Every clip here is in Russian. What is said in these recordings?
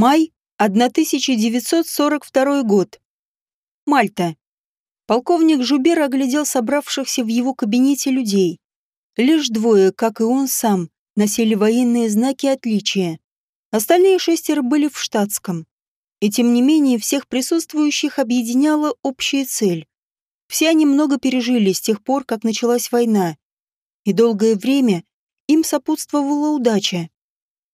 Май 1942 год. Мальта. Полковник Жубер оглядел собравшихся в его кабинете людей. Лишь двое, как и он сам, носили военные знаки отличия. Остальные шестеро были в штатском. И тем не менее всех присутствующих объединяла общая цель. Все они много пережили с тех пор, как началась война. И долгое время им сопутствовала удача.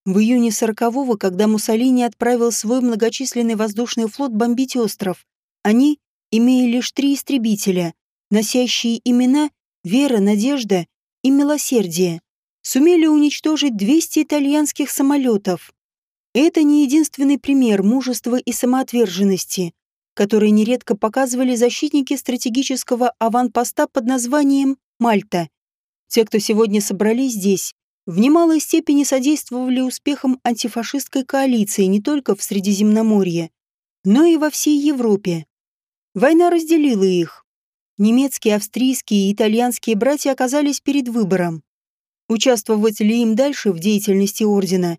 В июне 40-го, когда Муссолини отправил свой многочисленный воздушный флот бомбить остров, они, имея лишь три истребителя, носящие имена «Вера», «Надежда» и «Милосердие», сумели уничтожить 200 итальянских самолетов. Это не единственный пример мужества и самоотверженности, которые нередко показывали защитники стратегического аванпоста под названием «Мальта». Те, кто сегодня собрались здесь, в немалой степени содействовали успехам антифашистской коалиции не только в Средиземноморье, но и во всей Европе. Война разделила их. Немецкие, австрийские и итальянские братья оказались перед выбором. Участвовать ли им дальше в деятельности Ордена,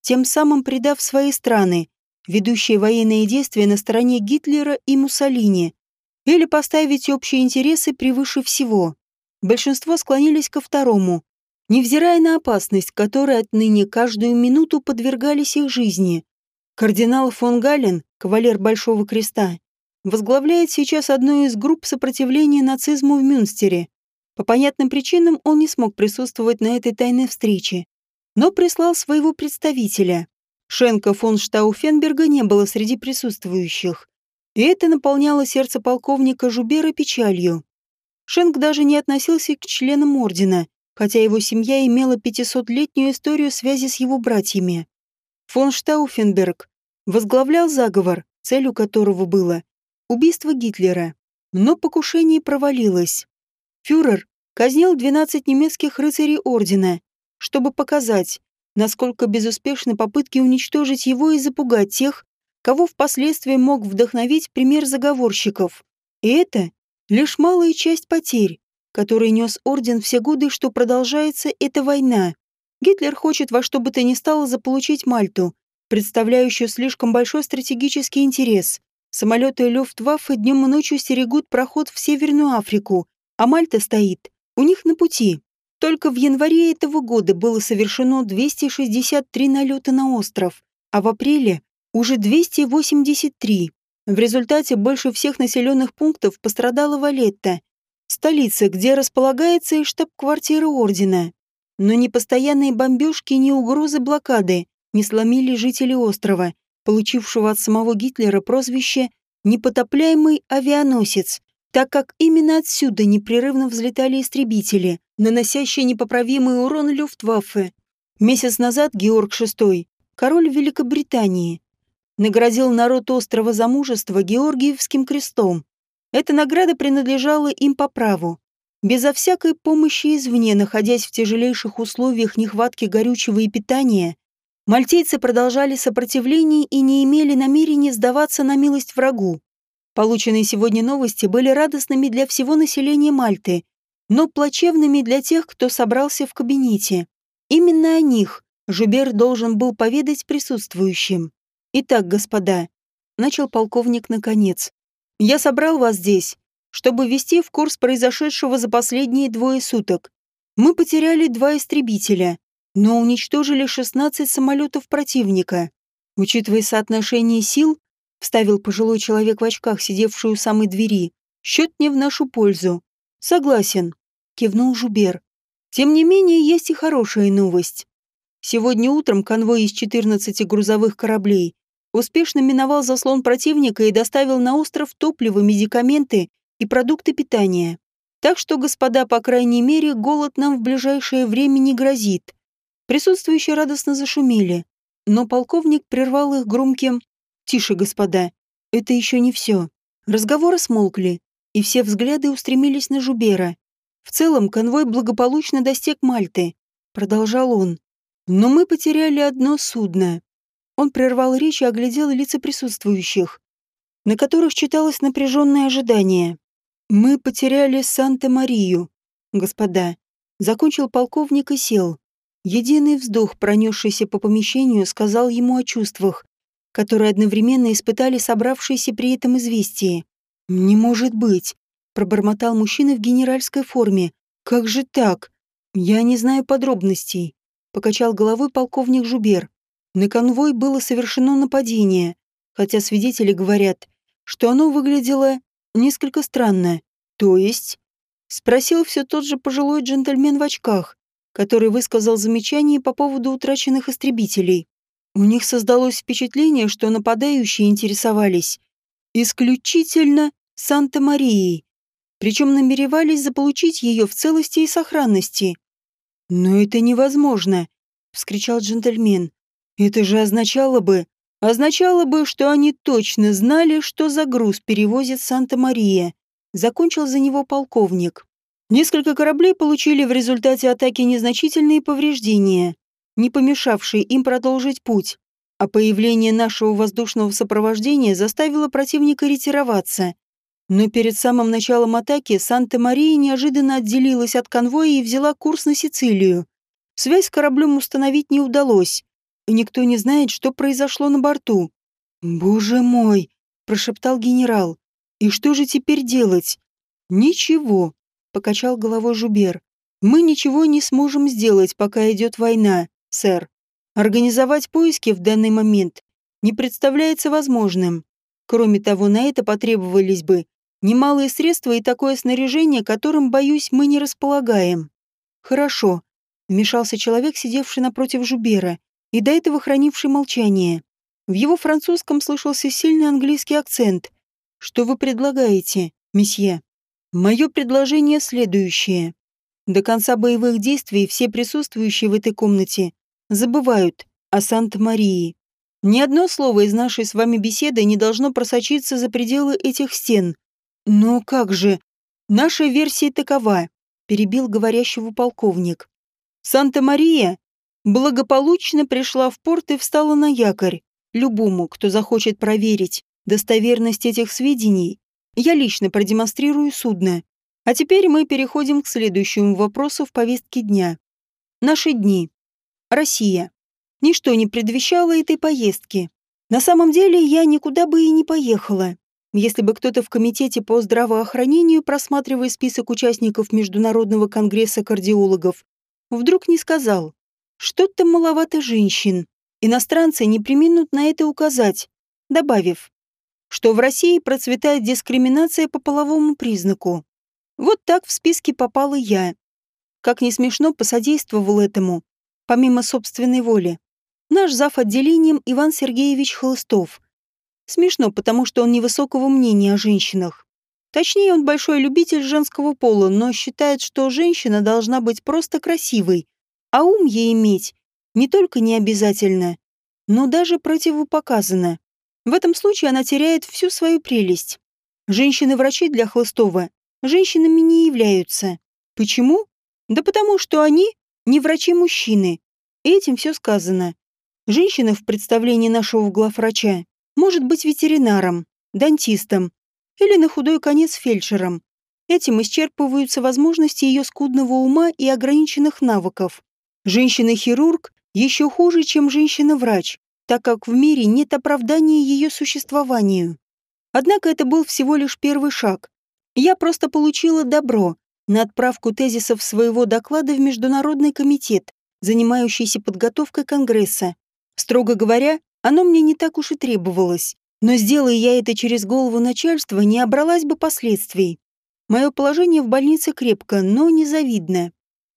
тем самым предав свои страны, ведущие военные действия на стороне Гитлера и Муссолини, или поставить общие интересы превыше всего. Большинство склонились ко второму, невзирая на опасность, которой отныне каждую минуту подвергались их жизни. Кардинал фон Гален, кавалер Большого Креста, возглавляет сейчас одну из групп сопротивления нацизму в Мюнстере. По понятным причинам он не смог присутствовать на этой тайной встрече, но прислал своего представителя. Шенка фон Штауфенберга не было среди присутствующих. И это наполняло сердце полковника Жубера печалью. Шенк даже не относился к членам ордена, хотя его семья имела 500-летнюю историю связи с его братьями. Фон Штауфенберг возглавлял заговор, целью которого было убийство Гитлера. Но покушение провалилось. Фюрер казнил 12 немецких рыцарей ордена, чтобы показать, насколько безуспешны попытки уничтожить его и запугать тех, кого впоследствии мог вдохновить пример заговорщиков. И это лишь малая часть потерь, который нес орден все годы, что продолжается эта война. Гитлер хочет во что бы то ни стало заполучить Мальту, представляющую слишком большой стратегический интерес. Самолеты Люфтваффе днем и ночью стерегут проход в Северную Африку, а Мальта стоит у них на пути. Только в январе этого года было совершено 263 налета на остров, а в апреле уже 283. В результате больше всех населенных пунктов пострадала Валетта, столица, где располагается и штаб-квартира ордена. Но ни постоянные бомбежки, ни угрозы блокады не сломили жителей острова, получившего от самого Гитлера прозвище «непотопляемый авианосец», так как именно отсюда непрерывно взлетали истребители, наносящие непоправимый урон Люфтваффе. Месяц назад Георг VI, король Великобритании, наградил народ острова за мужество Георгиевским крестом, эта награда принадлежала им по праву. Безо всякой помощи извне, находясь в тяжелейших условиях нехватки горючего и питания, мальтийцы продолжали сопротивление и не имели намерения сдаваться на милость врагу. Полученные сегодня новости были радостными для всего населения Мальты, но плачевными для тех, кто собрался в кабинете. Именно о них Жубер должен был поведать присутствующим. «Итак, господа», — начал полковник наконец, я собрал вас здесь, чтобы ввести в курс произошедшего за последние двое суток. Мы потеряли два истребителя, но уничтожили 16 самолетов противника. Учитывая соотношение сил, вставил пожилой человек в очках, сидевший у самой двери, счет не в нашу пользу. Согласен, кивнул Жубер. Тем не менее, есть и хорошая новость. Сегодня утром конвой из 14 грузовых кораблей успешно миновал заслон противника и доставил на остров топливо, медикаменты и продукты питания. Так что, господа, по крайней мере, голод нам в ближайшее время не грозит. Присутствующие радостно зашумели, но полковник прервал их громким «Тише, господа, это еще не все». Разговоры смолкли, и все взгляды устремились на Жубера. В целом, конвой благополучно достиг Мальты, продолжал он. Но мы потеряли одно судно. Он прервал речь и оглядел лица присутствующих, на которых читалось напряженное ожидание. «Мы потеряли Санта-Марию, господа», — закончил полковник и сел. Единый вздох, пронесшийся по помещению, сказал ему о чувствах, которые одновременно испытали собравшиеся при этом известие. «Не может быть!» — пробормотал мужчина в генеральской форме. «Как же так? Я не знаю подробностей», — покачал головой полковник Жубер. На конвой было совершено нападение, хотя свидетели говорят, что оно выглядело несколько странно. То есть? Спросил все тот же пожилой джентльмен в очках, который высказал замечание по поводу утраченных истребителей. У них создалось впечатление, что нападающие интересовались исключительно Санта-Марией, причем намеревались заполучить ее в целости и сохранности. «Но это невозможно!» — вскричал джентльмен. «Это же означало бы... Означало бы, что они точно знали, что за груз перевозит Санта-Мария», — закончил за него полковник. Несколько кораблей получили в результате атаки незначительные повреждения, не помешавшие им продолжить путь, а появление нашего воздушного сопровождения заставило противника ретироваться. Но перед самым началом атаки Санта-Мария неожиданно отделилась от конвоя и взяла курс на Сицилию. Связь с кораблем установить не удалось, и никто не знает, что произошло на борту. «Боже мой!» – прошептал генерал. «И что же теперь делать?» «Ничего», – покачал головой Жубер. «Мы ничего не сможем сделать, пока идет война, сэр. Организовать поиски в данный момент не представляется возможным. Кроме того, на это потребовались бы Немалые средства и такое снаряжение, которым, боюсь, мы не располагаем. Хорошо, вмешался человек, сидевший напротив Жубера, и до этого хранивший молчание. В его французском слышался сильный английский акцент. Что вы предлагаете, месье? Мое предложение следующее. До конца боевых действий все присутствующие в этой комнате забывают о Санта-Марии. Ни одно слово из нашей с вами беседы не должно просочиться за пределы этих стен. «Но как же? Наша версия такова», — перебил говорящего полковник. «Санта-Мария благополучно пришла в порт и встала на якорь. Любому, кто захочет проверить достоверность этих сведений, я лично продемонстрирую судно. А теперь мы переходим к следующему вопросу в повестке дня. Наши дни. Россия. Ничто не предвещало этой поездки. На самом деле я никуда бы и не поехала. Если бы кто-то в комитете по здравоохранению, просматривая список участников Международного конгресса кардиологов, вдруг не сказал, что-то маловато женщин, иностранцы не приминут на это указать, добавив, что в России процветает дискриминация по половому признаку. Вот так в списке попала я. Как не смешно, посодействовал этому, помимо собственной воли. Наш зав. отделением Иван Сергеевич Холостов – Смешно, потому что он невысокого мнения о женщинах. Точнее, он большой любитель женского пола, но считает, что женщина должна быть просто красивой, а ум ей иметь не только не обязательно, но даже противопоказано. В этом случае она теряет всю свою прелесть. Женщины-врачи для Хлыстова женщинами не являются. Почему? Да потому что они не врачи-мужчины. Этим все сказано. Женщина в представлении нашего главврача может быть ветеринаром, дантистом или на худой конец фельдшером. Этим исчерпываются возможности ее скудного ума и ограниченных навыков. Женщина-хирург еще хуже, чем женщина-врач, так как в мире нет оправдания ее существованию. Однако это был всего лишь первый шаг. Я просто получила добро на отправку тезисов своего доклада в Международный комитет, занимающийся подготовкой Конгресса. Строго говоря, оно мне не так уж и требовалось, но сделая я это через голову начальства, не обралась бы последствий. Мое положение в больнице крепко, но незавидно.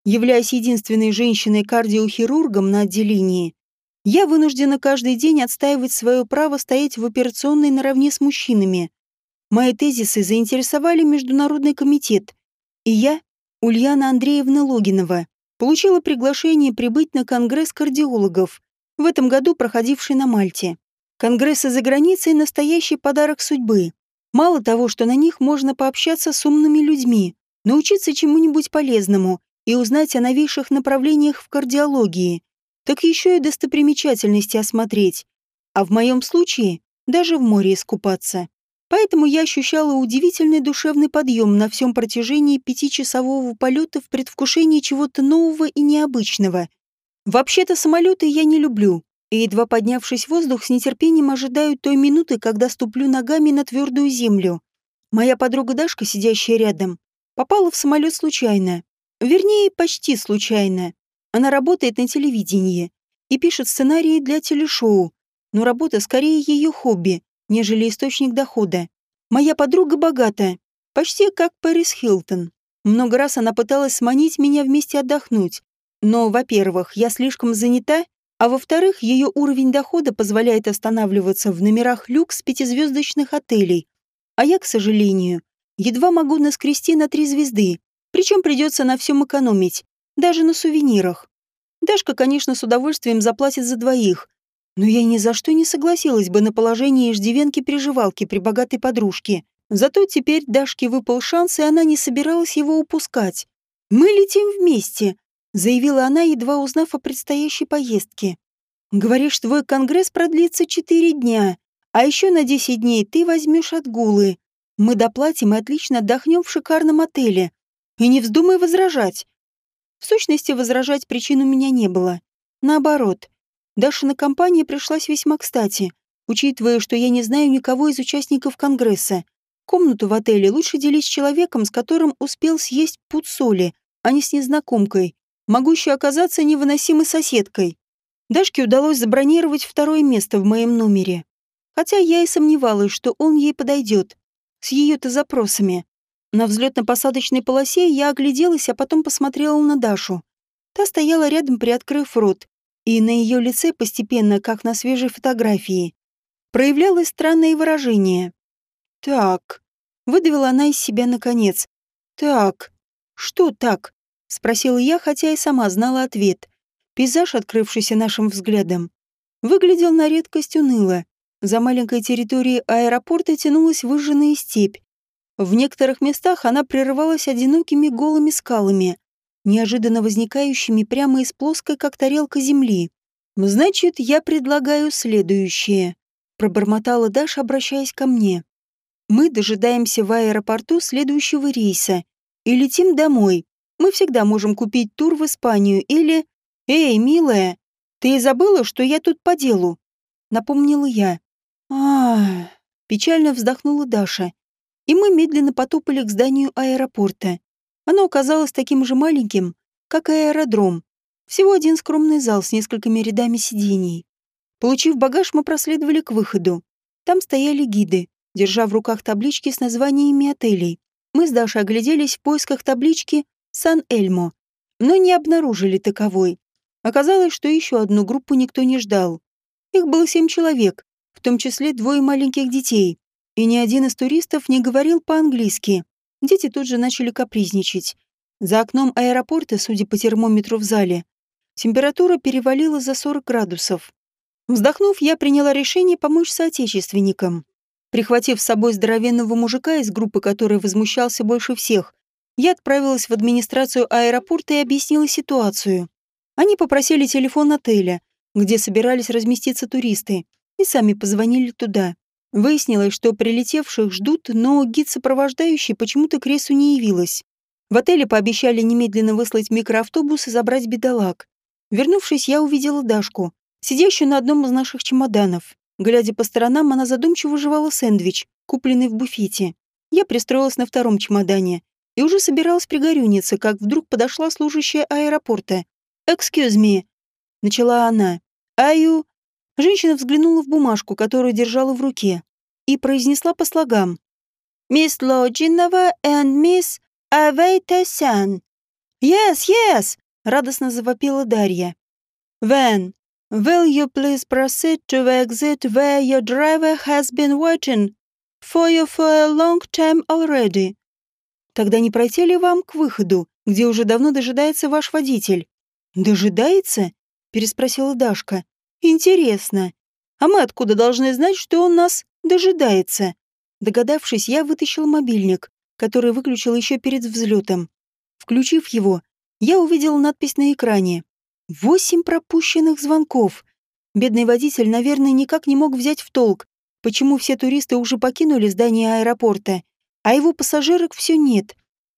Являясь единственной женщиной-кардиохирургом на отделении, я вынуждена каждый день отстаивать свое право стоять в операционной наравне с мужчинами. Мои тезисы заинтересовали Международный комитет, и я, Ульяна Андреевна Логинова, получила приглашение прибыть на Конгресс кардиологов, в этом году проходивший на Мальте. Конгрессы за границей – настоящий подарок судьбы. Мало того, что на них можно пообщаться с умными людьми, научиться чему-нибудь полезному и узнать о новейших направлениях в кардиологии, так еще и достопримечательности осмотреть, а в моем случае даже в море искупаться. Поэтому я ощущала удивительный душевный подъем на всем протяжении пятичасового полета в предвкушении чего-то нового и необычного – Вообще-то самолеты я не люблю и, едва поднявшись в воздух, с нетерпением ожидаю той минуты, когда ступлю ногами на твердую землю. Моя подруга Дашка, сидящая рядом, попала в самолет случайно. Вернее, почти случайно. Она работает на телевидении и пишет сценарии для телешоу, но работа скорее ее хобби, нежели источник дохода. Моя подруга богата, почти как Пэрис Хилтон. Много раз она пыталась сманить меня вместе отдохнуть. Но, во-первых, я слишком занята, а во-вторых, ее уровень дохода позволяет останавливаться в номерах люкс пятизвездочных отелей. А я, к сожалению, едва могу наскрести на три звезды, причем придется на всем экономить, даже на сувенирах. Дашка, конечно, с удовольствием заплатит за двоих, но я ни за что не согласилась бы на положение иждивенки-приживалки при богатой подружке. Зато теперь Дашке выпал шанс, и она не собиралась его упускать. «Мы летим вместе», — заявила она, едва узнав о предстоящей поездке. «Говоришь, твой конгресс продлится четыре дня, а еще на десять дней ты возьмешь отгулы. Мы доплатим и отлично отдохнем в шикарном отеле. И не вздумай возражать». В сущности, возражать причин у меня не было. Наоборот, Дашина компания пришлась весьма кстати, учитывая, что я не знаю никого из участников Конгресса. Комнату в отеле лучше делить с человеком, с которым успел съесть пуд соли, а не с незнакомкой, могущей оказаться невыносимой соседкой. Дашке удалось забронировать второе место в моем номере. Хотя я и сомневалась, что он ей подойдет. С ее-то запросами. На взлетно-посадочной полосе я огляделась, а потом посмотрела на Дашу. Та стояла рядом, приоткрыв рот, и на ее лице постепенно, как на свежей фотографии, проявлялось странное выражение. «Так», — выдавила она из себя наконец. «Так, что так?» — спросила я, хотя и сама знала ответ. Пейзаж, открывшийся нашим взглядом, выглядел на редкость уныло. За маленькой территорией аэропорта тянулась выжженная степь. В некоторых местах она прерывалась одинокими голыми скалами, неожиданно возникающими прямо из плоской, как тарелка земли. «Значит, я предлагаю следующее», — пробормотала Даша, обращаясь ко мне. «Мы дожидаемся в аэропорту следующего рейса и летим домой. Мы всегда можем купить тур в Испанию или... Эй, милая, ты забыла, что я тут по делу?» Напомнила я. а печально вздохнула Даша. И мы медленно потопали к зданию аэропорта. Оно оказалось таким же маленьким, как и аэродром. Всего один скромный зал с несколькими рядами сидений. Получив багаж, мы проследовали к выходу. Там стояли гиды, держа в руках таблички с названиями отелей. Мы с Дашей огляделись в поисках таблички «Сан-Эльмо», но не обнаружили таковой. Оказалось, что еще одну группу никто не ждал. Их было семь человек, в том числе двое маленьких детей, и ни один из туристов не говорил по-английски. Дети тут же начали капризничать. За окном аэропорта, судя по термометру в зале, температура перевалила за 40 градусов. Вздохнув, я приняла решение помочь соотечественникам. Прихватив с собой здоровенного мужика из группы, который возмущался больше всех, я отправилась в администрацию аэропорта и объяснила ситуацию. Они попросили телефон отеля, где собирались разместиться туристы, и сами позвонили туда. Выяснилось, что прилетевших ждут, но гид-сопровождающий почему-то к рейсу не явилась. В отеле пообещали немедленно выслать микроавтобус и забрать бедолаг. Вернувшись, я увидела Дашку, сидящую на одном из наших чемоданов. Глядя по сторонам, она задумчиво жевала сэндвич, купленный в буфете. Я пристроилась на втором чемодане и уже собиралась пригорюниться, как вдруг подошла служащая аэропорта. «Excuse me», — начала она. «Are you...» Женщина взглянула в бумажку, которую держала в руке, и произнесла по слогам. «Мисс Лоджинова и мисс Авейтасян». «Yes, yes!» — радостно завопила Дарья. «When? Will you please proceed to the exit where your driver has been waiting for you for a long time already?» «Тогда не пройти ли вам к выходу, где уже давно дожидается ваш водитель?» «Дожидается?» — переспросила Дашка. Интересно. А мы откуда должны знать, что он нас дожидается? Догадавшись, я вытащил мобильник, который выключил еще перед взлетом. Включив его, я увидел надпись на экране. Восемь пропущенных звонков. Бедный водитель, наверное, никак не мог взять в толк, почему все туристы уже покинули здание аэропорта, а его пассажирок все нет.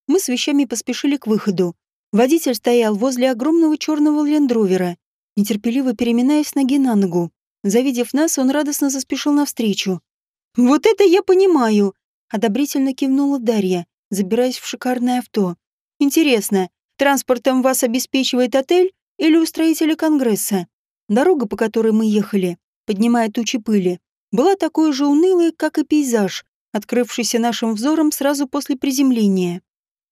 Мы с вещами поспешили к выходу. Водитель стоял возле огромного черного лендровера нетерпеливо переминаясь ноги на ногу. Завидев нас, он радостно заспешил навстречу. «Вот это я понимаю!» — одобрительно кивнула Дарья, забираясь в шикарное авто. «Интересно, транспортом вас обеспечивает отель или устроители Конгресса?» Дорога, по которой мы ехали, поднимая тучи пыли, была такой же унылой, как и пейзаж, открывшийся нашим взором сразу после приземления.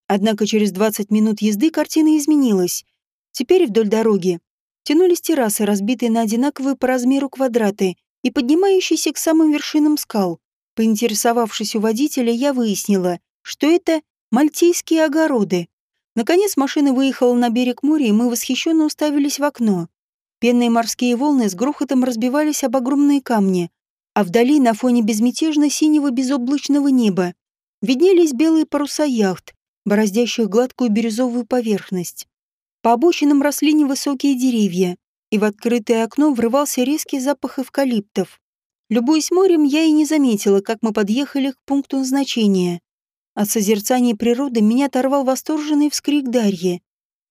Однако через 20 минут езды картина изменилась. Теперь вдоль дороги тянулись террасы, разбитые на одинаковые по размеру квадраты и поднимающиеся к самым вершинам скал. Поинтересовавшись у водителя, я выяснила, что это мальтийские огороды. Наконец машина выехала на берег моря, и мы восхищенно уставились в окно. Пенные морские волны с грохотом разбивались об огромные камни, а вдали на фоне безмятежно синего безоблачного неба виднелись белые паруса яхт, бороздящих гладкую бирюзовую поверхность. По обочинам росли невысокие деревья, и в открытое окно врывался резкий запах эвкалиптов. Любуясь морем, я и не заметила, как мы подъехали к пункту назначения. От созерцания природы меня оторвал восторженный вскрик Дарьи.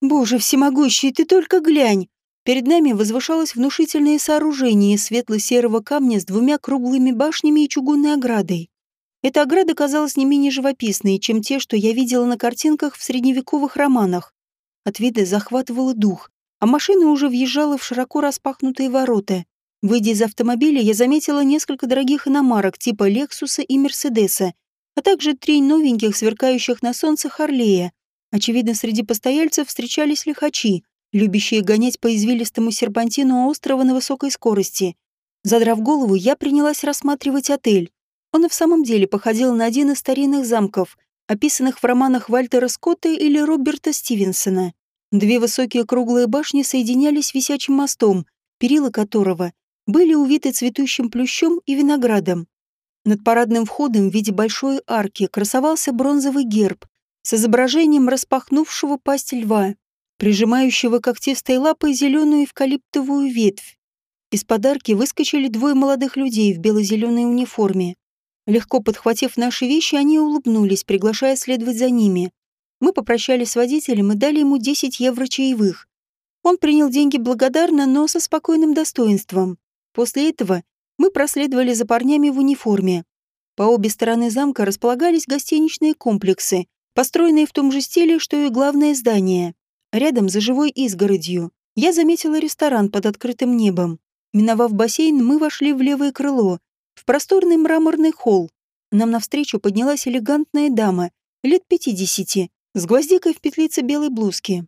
«Боже всемогущий, ты только глянь! Перед нами возвышалось внушительное сооружение светло-серого камня с двумя круглыми башнями и чугунной оградой. Эта ограда казалась не менее живописной, чем те, что я видела на картинках в средневековых романах. От вида захватывала дух, а машина уже въезжала в широко распахнутые ворота. Выйдя из автомобиля, я заметила несколько дорогих иномарок типа Лексуса и Мерседеса, а также три новеньких, сверкающих на солнце Харлея. Очевидно, среди постояльцев встречались лихачи, любящие гонять по извилистому серпантину острова на высокой скорости. Задрав голову, я принялась рассматривать отель. Он и в самом деле походил на один из старинных замков, описанных в романах Вальтера Скотта или Роберта Стивенсона. Две высокие круглые башни соединялись висячим мостом, перила которого были увиты цветущим плющом и виноградом. Над парадным входом в виде большой арки красовался бронзовый герб с изображением распахнувшего пасть льва прижимающего когтистой лапой зеленую эвкалиптовую ветвь. Из подарки выскочили двое молодых людей в бело-зеленой униформе. Легко подхватив наши вещи, они улыбнулись, приглашая следовать за ними. Мы попрощались с водителем и дали ему 10 евро чаевых. Он принял деньги благодарно, но со спокойным достоинством. После этого мы проследовали за парнями в униформе. По обе стороны замка располагались гостиничные комплексы, построенные в том же стиле, что и главное здание. Рядом, за живой изгородью, я заметила ресторан под открытым небом. Миновав бассейн, мы вошли в левое крыло, в просторный мраморный холл. Нам навстречу поднялась элегантная дама, лет пятидесяти, с гвоздикой в петлице белой блузки.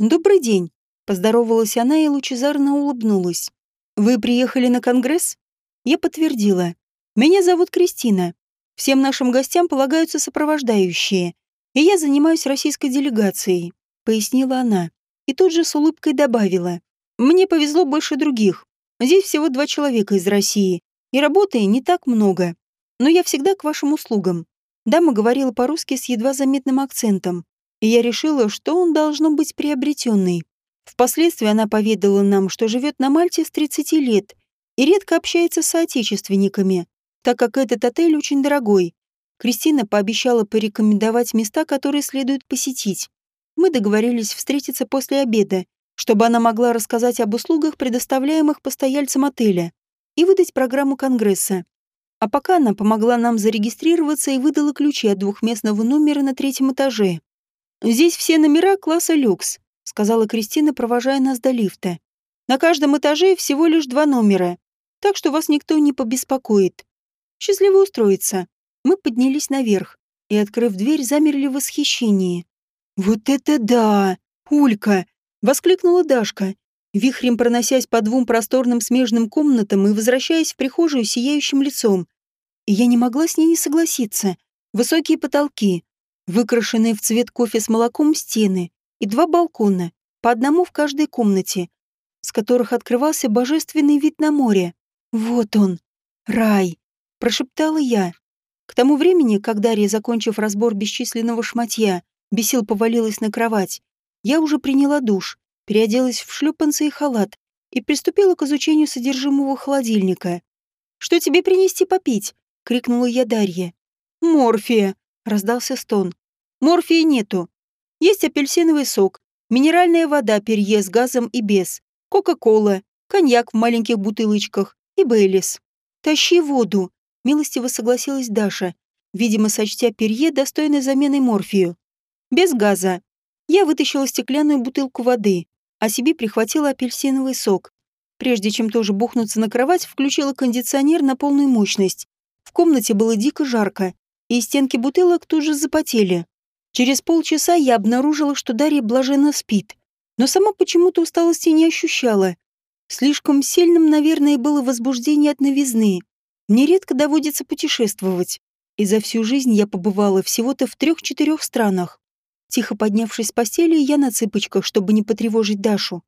«Добрый день», — поздоровалась она и лучезарно улыбнулась. «Вы приехали на конгресс?» Я подтвердила. «Меня зовут Кристина. Всем нашим гостям полагаются сопровождающие, и я занимаюсь российской делегацией пояснила она. И тут же с улыбкой добавила. «Мне повезло больше других. Здесь всего два человека из России, и работы не так много. Но я всегда к вашим услугам». Дама говорила по-русски с едва заметным акцентом, и я решила, что он должно быть приобретенный. Впоследствии она поведала нам, что живет на Мальте с 30 лет и редко общается с соотечественниками, так как этот отель очень дорогой. Кристина пообещала порекомендовать места, которые следует посетить. Мы договорились встретиться после обеда, чтобы она могла рассказать об услугах, предоставляемых постояльцам отеля, и выдать программу Конгресса. А пока она помогла нам зарегистрироваться и выдала ключи от двухместного номера на третьем этаже. «Здесь все номера класса люкс», — сказала Кристина, провожая нас до лифта. «На каждом этаже всего лишь два номера, так что вас никто не побеспокоит. Счастливо устроиться». Мы поднялись наверх и, открыв дверь, замерли в восхищении. «Вот это да! Улька!» — воскликнула Дашка, вихрем проносясь по двум просторным смежным комнатам и возвращаясь в прихожую сияющим лицом. И я не могла с ней не согласиться. Высокие потолки, выкрашенные в цвет кофе с молоком стены и два балкона, по одному в каждой комнате, с которых открывался божественный вид на море. «Вот он! Рай!» — прошептала я. К тому времени, когда Дарья, закончив разбор бесчисленного шматья, Бесил повалилась на кровать. Я уже приняла душ, переоделась в шлюпанцы и халат и приступила к изучению содержимого холодильника. «Что тебе принести попить?» — крикнула я Дарье. «Морфия!» — раздался стон. «Морфии нету. Есть апельсиновый сок, минеральная вода перье с газом и без. Кока-кола, коньяк в маленьких бутылочках и Бейлис. «Тащи воду», — милостиво согласилась Даша, видимо, сочтя перье достойной заменой морфию. «Без газа». Я вытащила стеклянную бутылку воды, а себе прихватила апельсиновый сок. Прежде чем тоже бухнуться на кровать, включила кондиционер на полную мощность. В комнате было дико жарко, и стенки бутылок тут же запотели. Через полчаса я обнаружила, что Дарья блаженно спит, но сама почему-то усталости не ощущала. Слишком сильным, наверное, было возбуждение от новизны. Мне редко доводится путешествовать, и за всю жизнь я побывала всего-то в трех-четырех странах. Тихо поднявшись с постели, я на цыпочках, чтобы не потревожить Дашу,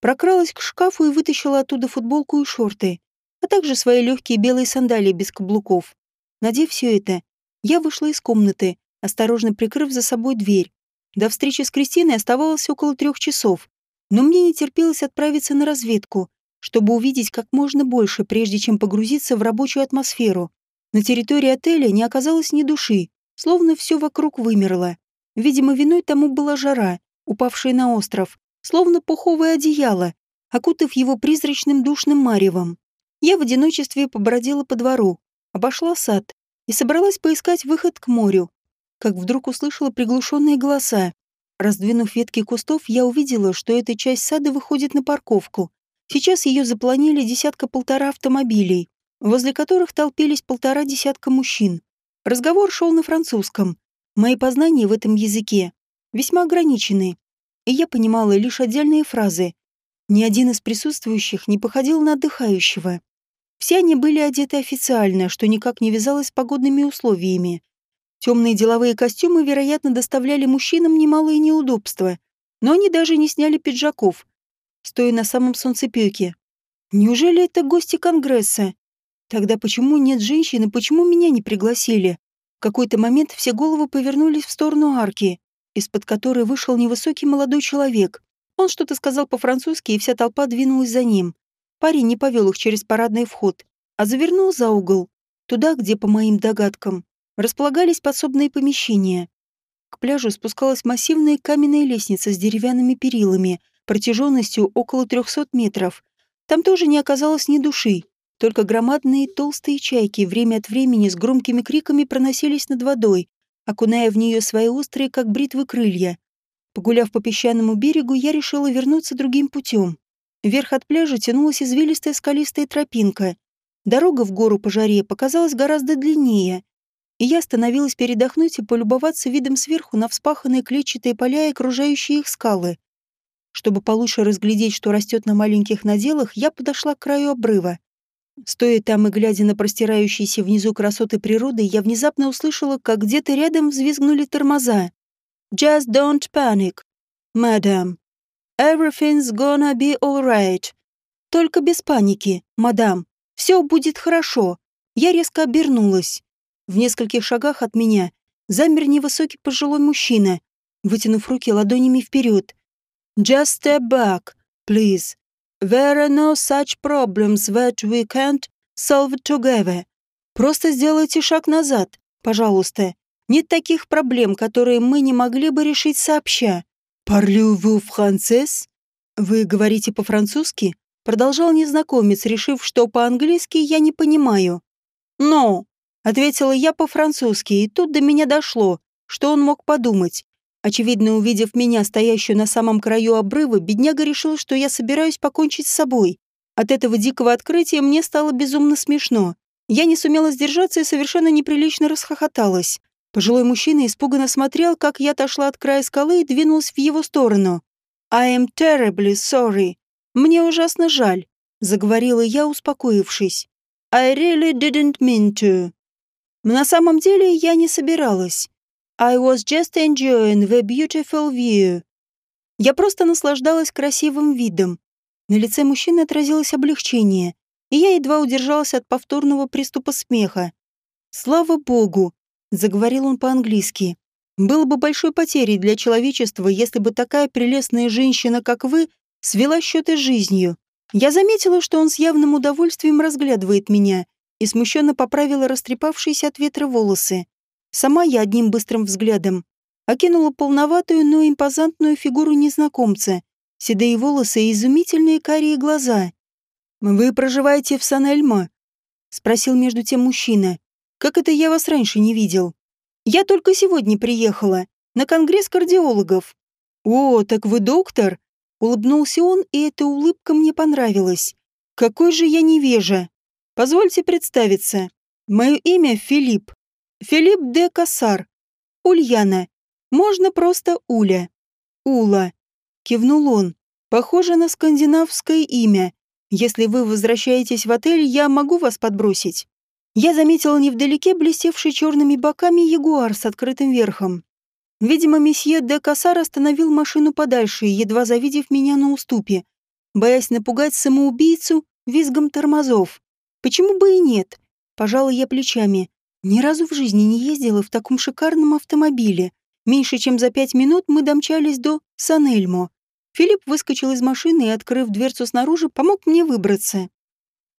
прокралась к шкафу и вытащила оттуда футболку и шорты, а также свои легкие белые сандалии без каблуков. Надев все это, я вышла из комнаты, осторожно прикрыв за собой дверь. До встречи с Кристиной оставалось около трех часов, но мне не терпелось отправиться на разведку, чтобы увидеть как можно больше, прежде чем погрузиться в рабочую атмосферу. На территории отеля не оказалось ни души, словно все вокруг вымерло. Видимо, виной тому была жара, упавшая на остров, словно пуховое одеяло, окутав его призрачным душным маревом. Я в одиночестве побродила по двору, обошла сад и собралась поискать выход к морю, как вдруг услышала приглушенные голоса. Раздвинув ветки кустов, я увидела, что эта часть сада выходит на парковку. Сейчас ее запланили десятка-полтора автомобилей, возле которых толпились полтора десятка мужчин. Разговор шел на французском, Мои познания в этом языке весьма ограничены, и я понимала лишь отдельные фразы. Ни один из присутствующих не походил на отдыхающего. Все они были одеты официально, что никак не вязалось с погодными условиями. Темные деловые костюмы, вероятно, доставляли мужчинам немалые неудобства, но они даже не сняли пиджаков, стоя на самом солнцепёке. Неужели это гости Конгресса? Тогда почему нет женщин и почему меня не пригласили? Какой-то момент все головы повернулись в сторону арки, из-под которой вышел невысокий молодой человек. Он что-то сказал по-французски, и вся толпа двинулась за ним. Парень не повел их через парадный вход, а завернул за угол, туда, где, по моим догадкам, располагались подсобные помещения. К пляжу спускалась массивная каменная лестница с деревянными перилами, протяженностью около 300 метров. Там тоже не оказалось ни души, только громадные толстые чайки время от времени с громкими криками проносились над водой, окуная в нее свои острые, как бритвы, крылья. Погуляв по песчаному берегу, я решила вернуться другим путем. Вверх от пляжа тянулась извилистая скалистая тропинка. Дорога в гору по жаре показалась гораздо длиннее, и я остановилась передохнуть и полюбоваться видом сверху на вспаханные клетчатые поля и окружающие их скалы. Чтобы получше разглядеть, что растет на маленьких наделах, я подошла к краю обрыва. Стоя там и глядя на простирающиеся внизу красоты природы, я внезапно услышала, как где-то рядом взвизгнули тормоза. «Just don't panic, madam. Everything's gonna be alright. Только без паники, мадам. Все будет хорошо». Я резко обернулась. В нескольких шагах от меня замер невысокий пожилой мужчина, вытянув руки ладонями вперед. «Just step back, please. There are no such problems that we can't solve together. Просто сделайте шаг назад, пожалуйста. Нет таких проблем, которые мы не могли бы решить сообща. «Parlez-vous français?» «Вы говорите по-французски?» Продолжал незнакомец, решив, что по-английски я не понимаю. «Но», — ответила я по-французски, и тут до меня дошло, что он мог подумать. Очевидно, увидев меня, стоящую на самом краю обрыва, бедняга решил, что я собираюсь покончить с собой. От этого дикого открытия мне стало безумно смешно. Я не сумела сдержаться и совершенно неприлично расхохоталась. Пожилой мужчина испуганно смотрел, как я отошла от края скалы и двинулась в его сторону. «I am terribly sorry. Мне ужасно жаль», — заговорила я, успокоившись. «I really didn't mean to». На самом деле я не собиралась. I was just enjoying the beautiful view. Я просто наслаждалась красивым видом. На лице мужчины отразилось облегчение, и я едва удержалась от повторного приступа смеха. «Слава богу!» — заговорил он по-английски. «Было бы большой потерей для человечества, если бы такая прелестная женщина, как вы, свела счеты с жизнью. Я заметила, что он с явным удовольствием разглядывает меня и смущенно поправила растрепавшиеся от ветра волосы. Сама я одним быстрым взглядом окинула полноватую, но импозантную фигуру незнакомца, седые волосы и изумительные карие глаза. «Вы проживаете в Сан-Эльмо?» — спросил между тем мужчина. «Как это я вас раньше не видел?» «Я только сегодня приехала, на конгресс кардиологов». «О, так вы доктор?» — улыбнулся он, и эта улыбка мне понравилась. «Какой же я невежа! Позвольте представиться. Мое имя Филипп. Филипп де Кассар. Ульяна. Можно просто Уля. Ула. Кивнул он. Похоже на скандинавское имя. Если вы возвращаетесь в отель, я могу вас подбросить. Я заметила невдалеке блестевший черными боками ягуар с открытым верхом. Видимо, месье де Кассар остановил машину подальше, едва завидев меня на уступе, боясь напугать самоубийцу визгом тормозов. Почему бы и нет? Пожала я плечами. Ни разу в жизни не ездила в таком шикарном автомобиле. Меньше чем за пять минут мы домчались до Санельмо. Филипп выскочил из машины и, открыв дверцу снаружи, помог мне выбраться.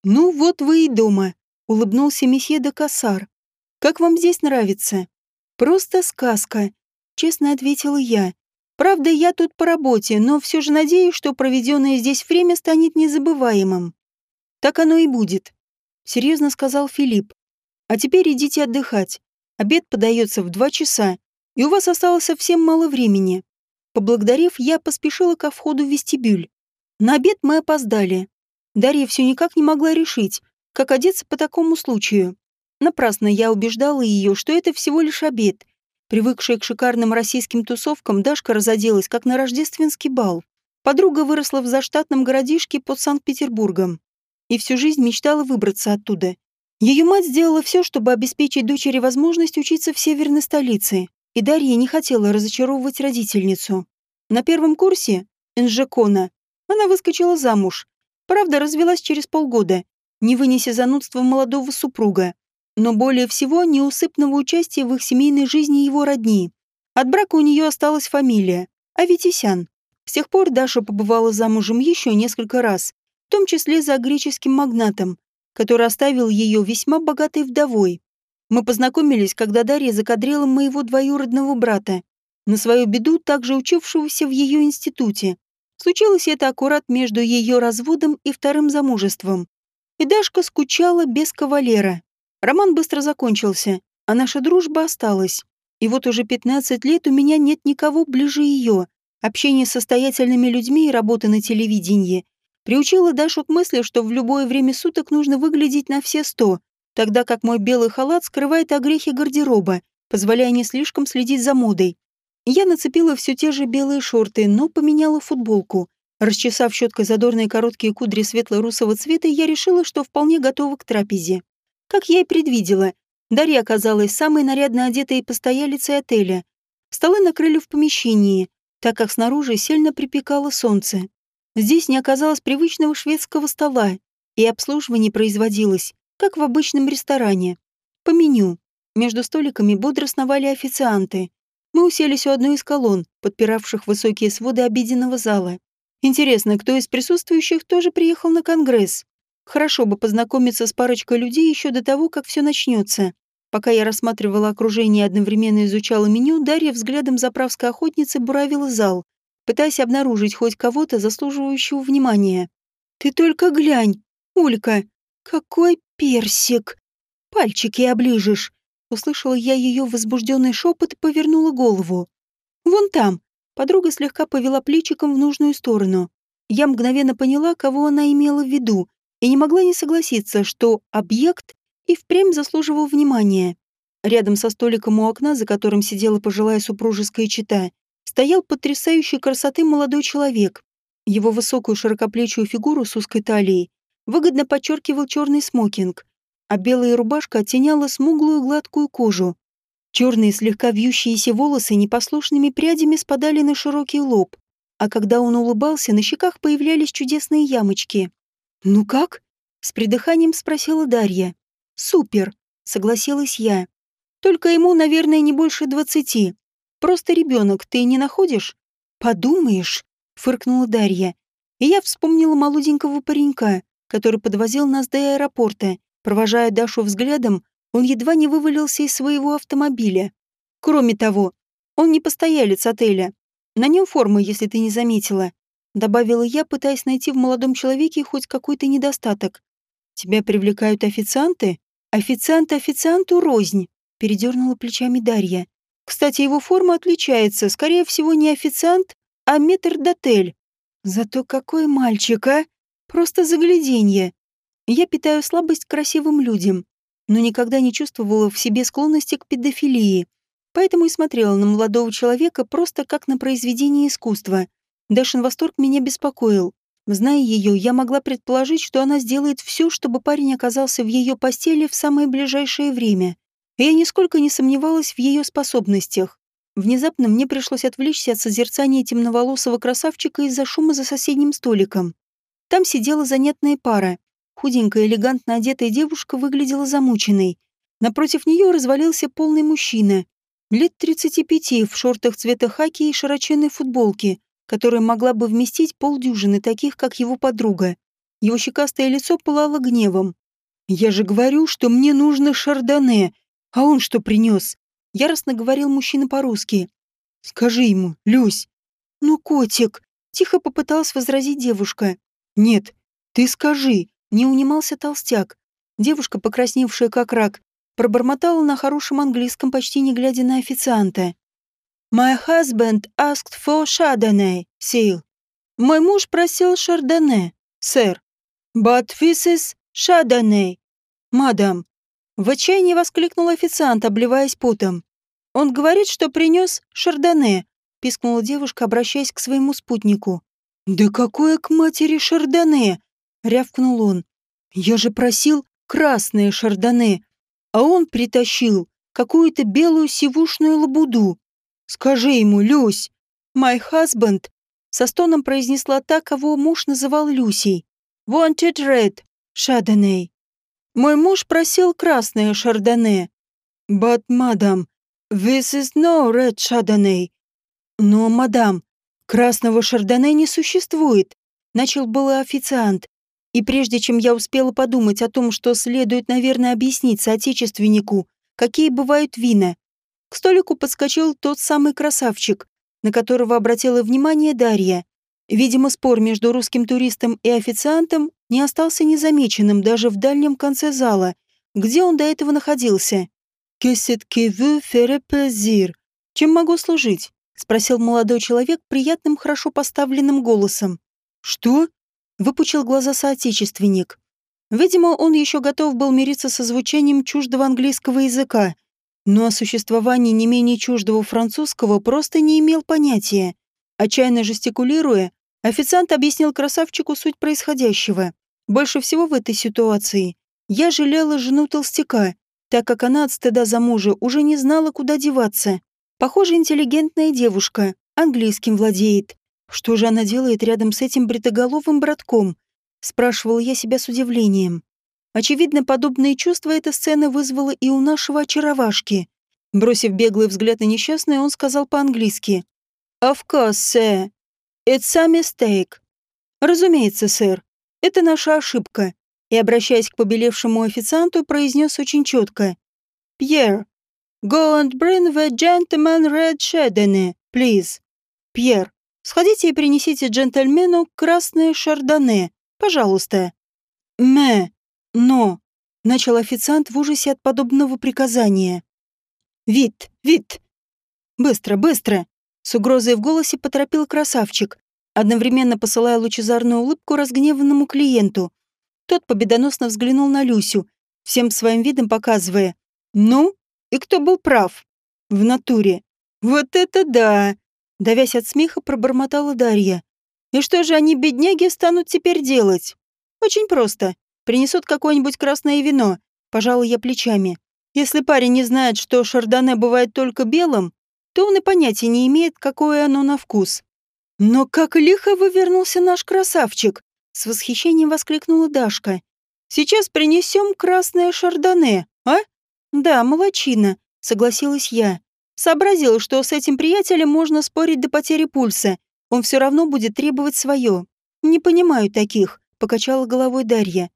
«Ну вот вы и дома», — улыбнулся месье де Кассар. «Как вам здесь нравится?» «Просто сказка», — честно ответила я. «Правда, я тут по работе, но все же надеюсь, что проведенное здесь время станет незабываемым». «Так оно и будет», — серьезно сказал Филипп. А теперь идите отдыхать. Обед подается в два часа, и у вас осталось совсем мало времени. Поблагодарив, я поспешила ко входу в вестибюль. На обед мы опоздали. Дарья все никак не могла решить, как одеться по такому случаю. Напрасно я убеждала ее, что это всего лишь обед. Привыкшая к шикарным российским тусовкам, Дашка разоделась, как на рождественский бал. Подруга выросла в заштатном городишке под Санкт-Петербургом и всю жизнь мечтала выбраться оттуда. Ее мать сделала все, чтобы обеспечить дочери возможность учиться в северной столице, и Дарья не хотела разочаровывать родительницу. На первом курсе Энжекона она выскочила замуж. Правда, развелась через полгода, не вынеся занудства молодого супруга, но более всего неусыпного участия в их семейной жизни его родни. От брака у нее осталась фамилия – Аветисян. С тех пор Даша побывала замужем еще несколько раз, в том числе за греческим магнатом, который оставил ее весьма богатой вдовой. Мы познакомились, когда Дарья закадрила моего двоюродного брата, на свою беду также учившегося в ее институте. Случилось это аккурат между ее разводом и вторым замужеством. И Дашка скучала без кавалера. Роман быстро закончился, а наша дружба осталась. И вот уже 15 лет у меня нет никого ближе ее. Общение с состоятельными людьми и работа на телевидении Приучила Дашу к мысли, что в любое время суток нужно выглядеть на все сто, тогда как мой белый халат скрывает огрехи гардероба, позволяя не слишком следить за модой. Я нацепила все те же белые шорты, но поменяла футболку. Расчесав щеткой задорные короткие кудри светло-русого цвета, я решила, что вполне готова к трапезе. Как я и предвидела, Дарья оказалась самой нарядно одетой постоялицей отеля. Столы накрыли в помещении, так как снаружи сильно припекало солнце. Здесь не оказалось привычного шведского стола, и обслуживание производилось, как в обычном ресторане. По меню. Между столиками бодро сновали официанты. Мы уселись у одной из колонн, подпиравших высокие своды обеденного зала. Интересно, кто из присутствующих тоже приехал на конгресс? Хорошо бы познакомиться с парочкой людей еще до того, как все начнется. Пока я рассматривала окружение и одновременно изучала меню, Дарья взглядом заправской охотницы буравила зал, пытаясь обнаружить хоть кого-то, заслуживающего внимания. «Ты только глянь, Улька, какой персик! Пальчики оближешь!» Услышала я ее возбужденный шепот и повернула голову. «Вон там!» Подруга слегка повела плечиком в нужную сторону. Я мгновенно поняла, кого она имела в виду, и не могла не согласиться, что объект и впрямь заслуживал внимания. Рядом со столиком у окна, за которым сидела пожилая супружеская чита, стоял потрясающей красоты молодой человек. Его высокую широкоплечую фигуру с узкой талией выгодно подчеркивал черный смокинг, а белая рубашка оттеняла смуглую гладкую кожу. Черные слегка вьющиеся волосы непослушными прядями спадали на широкий лоб, а когда он улыбался, на щеках появлялись чудесные ямочки. «Ну как?» — с придыханием спросила Дарья. «Супер!» — согласилась я. «Только ему, наверное, не больше двадцати. Просто ребенок, ты не находишь? Подумаешь, фыркнула Дарья. И я вспомнила молоденького паренька, который подвозил нас до аэропорта. Провожая Дашу взглядом, он едва не вывалился из своего автомобиля. Кроме того, он не постоялец отеля. На нем форма, если ты не заметила. добавила я, пытаясь найти в молодом человеке хоть какой-то недостаток. Тебя привлекают официанты? Официант официанту рознь, передернула плечами Дарья. Кстати, его форма отличается, скорее всего, не официант, а метрдотель. Зато какой мальчик, а? Просто загляденье. Я питаю слабость к красивым людям, но никогда не чувствовала в себе склонности к педофилии, поэтому и смотрела на молодого человека просто как на произведение искусства. Дашин восторг меня беспокоил. Зная ее, я могла предположить, что она сделает все, чтобы парень оказался в ее постели в самое ближайшее время. Я нисколько не сомневалась в ее способностях. Внезапно мне пришлось отвлечься от созерцания темноволосого красавчика из-за шума за соседним столиком. Там сидела занятная пара. Худенькая, элегантно одетая девушка выглядела замученной. Напротив нее развалился полный мужчина. Лет 35 в шортах цвета хаки и широченной футболке, которая могла бы вместить полдюжины таких, как его подруга. Его щекастое лицо пылало гневом. «Я же говорю, что мне нужно шардоне, а он что принес?» Яростно говорил мужчина по-русски. «Скажи ему, Люсь». «Ну, котик», — тихо попыталась возразить девушка. «Нет, ты скажи», — не унимался толстяк. Девушка, покрасневшая как рак, пробормотала на хорошем английском, почти не глядя на официанта. My husband asked for Chardonnay, sir. Мой муж просил Шардоне, сэр. But this is Chardonnay, мадам. В отчаянии воскликнул официант, обливаясь потом. Он говорит, что принес Шардоне, пискнула девушка, обращаясь к своему спутнику. «Да какое к матери шардоне!» — рявкнул он. «Я же просил красное шардоне, а он притащил какую-то белую сивушную лабуду. «Скажи ему, Люсь!» «My husband!» Со стоном произнесла та, кого муж называл Люсей. «Wanted red, Chardonnay». «Мой муж просил красное шардоне». «But, madam, this is no red Chardonnay». «Но, мадам, красного шардоне не существует», — начал было официант. И прежде чем я успела подумать о том, что следует, наверное, объяснить соотечественнику, какие бывают вина, к столику подскочил тот самый красавчик, на которого обратила внимание Дарья. Видимо, спор между русским туристом и официантом не остался незамеченным даже в дальнем конце зала, где он до этого находился. «Qu'est-ce que vous faire plaisir?» «Чем могу служить?» — спросил молодой человек приятным, хорошо поставленным голосом. «Что?» — выпучил глаза соотечественник. Видимо, он еще готов был мириться со звучанием чуждого английского языка, но о существовании не менее чуждого французского просто не имел понятия. Отчаянно жестикулируя, официант объяснил красавчику суть происходящего. Больше всего в этой ситуации я жалела жену толстяка, так как она от стыда за мужа уже не знала, куда деваться. Похоже, интеллигентная девушка, английским владеет. Что же она делает рядом с этим бритоголовым братком? Спрашивал я себя с удивлением. Очевидно, подобные чувства эта сцена вызвала и у нашего очаровашки. Бросив беглый взгляд на несчастную, он сказал по-английски. «Of course, sir. It's a mistake». «Разумеется, сэр. Это наша ошибка». И, обращаясь к побелевшему официанту, произнес очень четко. «Пьер, go and bring the gentleman red chardonnay, please». «Пьер, сходите и принесите джентльмену красное шардоне, пожалуйста». «Мэ», но, начал официант в ужасе от подобного приказания. Вид, вид. Быстро, быстро. С угрозой в голосе поторопил красавчик, одновременно посылая лучезарную улыбку разгневанному клиенту. Тот победоносно взглянул на Люсю, всем своим видом показывая. «Ну, и кто был прав?» «В натуре». «Вот это да!» Давясь от смеха, пробормотала Дарья. «И что же они, бедняги, станут теперь делать?» «Очень просто. Принесут какое-нибудь красное вино, пожалуй, я плечами. Если парень не знает, что шардоне бывает только белым, то он и понятия не имеет, какое оно на вкус. «Но как лихо вывернулся наш красавчик!» — с восхищением воскликнула Дашка. «Сейчас принесем красное шардоне, а?» «Да, молочина», — согласилась я. Сообразила, что с этим приятелем можно спорить до потери пульса. Он все равно будет требовать свое. «Не понимаю таких», — покачала головой Дарья.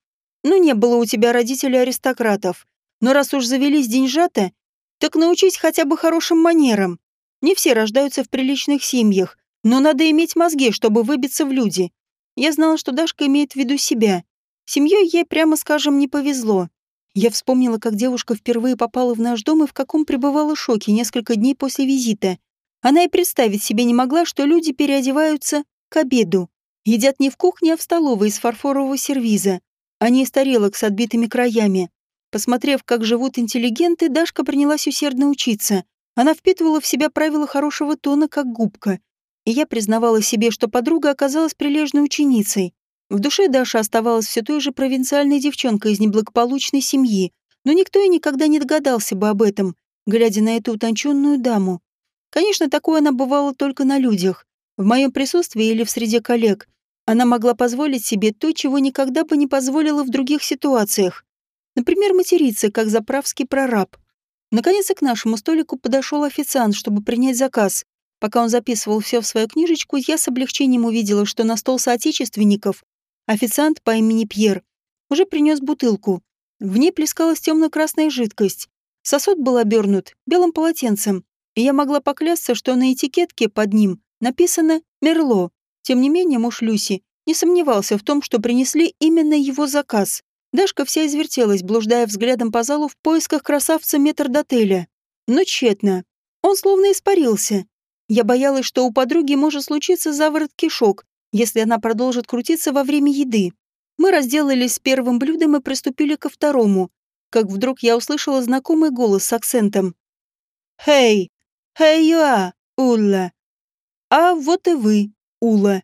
Ну, не было у тебя родителей аристократов. Но раз уж завелись деньжата, так научись хотя бы хорошим манерам. Не все рождаются в приличных семьях, Но надо иметь мозги, чтобы выбиться в люди. Я знала, что Дашка имеет в виду себя. Семьей ей, прямо скажем, не повезло. Я вспомнила, как девушка впервые попала в наш дом и в каком пребывала шоке несколько дней после визита. Она и представить себе не могла, что люди переодеваются к обеду. Едят не в кухне, а в столовой из фарфорового сервиза, а не из тарелок с отбитыми краями. Посмотрев, как живут интеллигенты, Дашка принялась усердно учиться. Она впитывала в себя правила хорошего тона, как губка. И я признавала себе, что подруга оказалась прилежной ученицей. В душе Даша оставалась все той же провинциальной девчонкой из неблагополучной семьи, но никто и никогда не догадался бы об этом, глядя на эту утонченную даму. Конечно, такое она бывало только на людях, в моем присутствии или в среде коллег. Она могла позволить себе то, чего никогда бы не позволила в других ситуациях. Например, материться, как заправский прораб. Наконец, к нашему столику подошел официант, чтобы принять заказ. Пока он записывал все в свою книжечку, я с облегчением увидела, что на стол соотечественников официант по имени Пьер уже принес бутылку. В ней плескалась темно-красная жидкость. Сосуд был обернут белым полотенцем, и я могла поклясться, что на этикетке под ним написано «Мерло». Тем не менее, муж Люси не сомневался в том, что принесли именно его заказ. Дашка вся извертелась, блуждая взглядом по залу в поисках красавца метрдотеля. Но тщетно. Он словно испарился. Я боялась, что у подруги может случиться заворот кишок, если она продолжит крутиться во время еды. Мы разделались с первым блюдом и приступили ко второму, как вдруг я услышала знакомый голос с акцентом. «Хей! Хей, юа, Улла!» «А вот и вы, Ула!»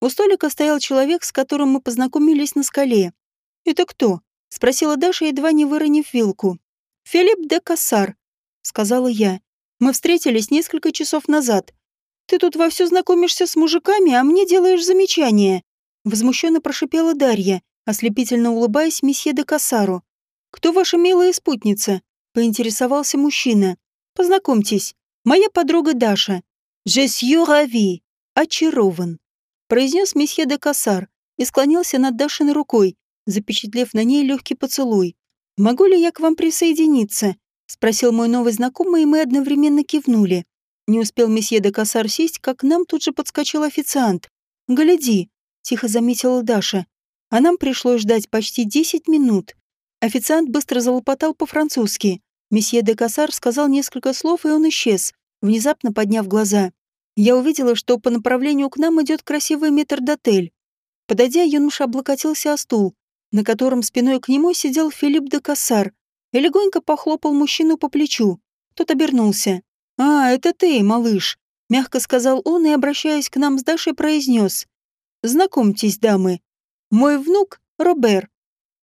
У столика стоял человек, с которым мы познакомились на скале. «Это кто?» — спросила Даша, едва не выронив вилку. «Филипп де Кассар», — сказала я. «Мы встретились несколько часов назад. Ты тут вовсю знакомишься с мужиками, а мне делаешь замечания». Возмущенно прошипела Дарья, ослепительно улыбаясь месье де Кассару. «Кто ваша милая спутница?» — поинтересовался мужчина. «Познакомьтесь, моя подруга Даша. Suis ravi, очарован», — произнес месье де Кассар и склонился над Дашиной рукой, запечатлев на ней легкий поцелуй. «Могу ли я к вам присоединиться?» — спросил мой новый знакомый, и мы одновременно кивнули. Не успел месье де Кассар сесть, как к нам тут же подскочил официант. «Гляди», — тихо заметила Даша. «А нам пришлось ждать почти десять минут». Официант быстро залопотал по-французски. Месье де Кассар сказал несколько слов, и он исчез, внезапно подняв глаза. Я увидела, что по направлению к нам идет красивый метрдотель. Подойдя, юноша облокотился о стул, на котором спиной к нему сидел Филипп де Кассар, и легонько похлопал мужчину по плечу. Тот обернулся. «А, это ты, малыш», — мягко сказал он и, обращаясь к нам с Дашей, произнес. «Знакомьтесь, дамы. Мой внук Робер.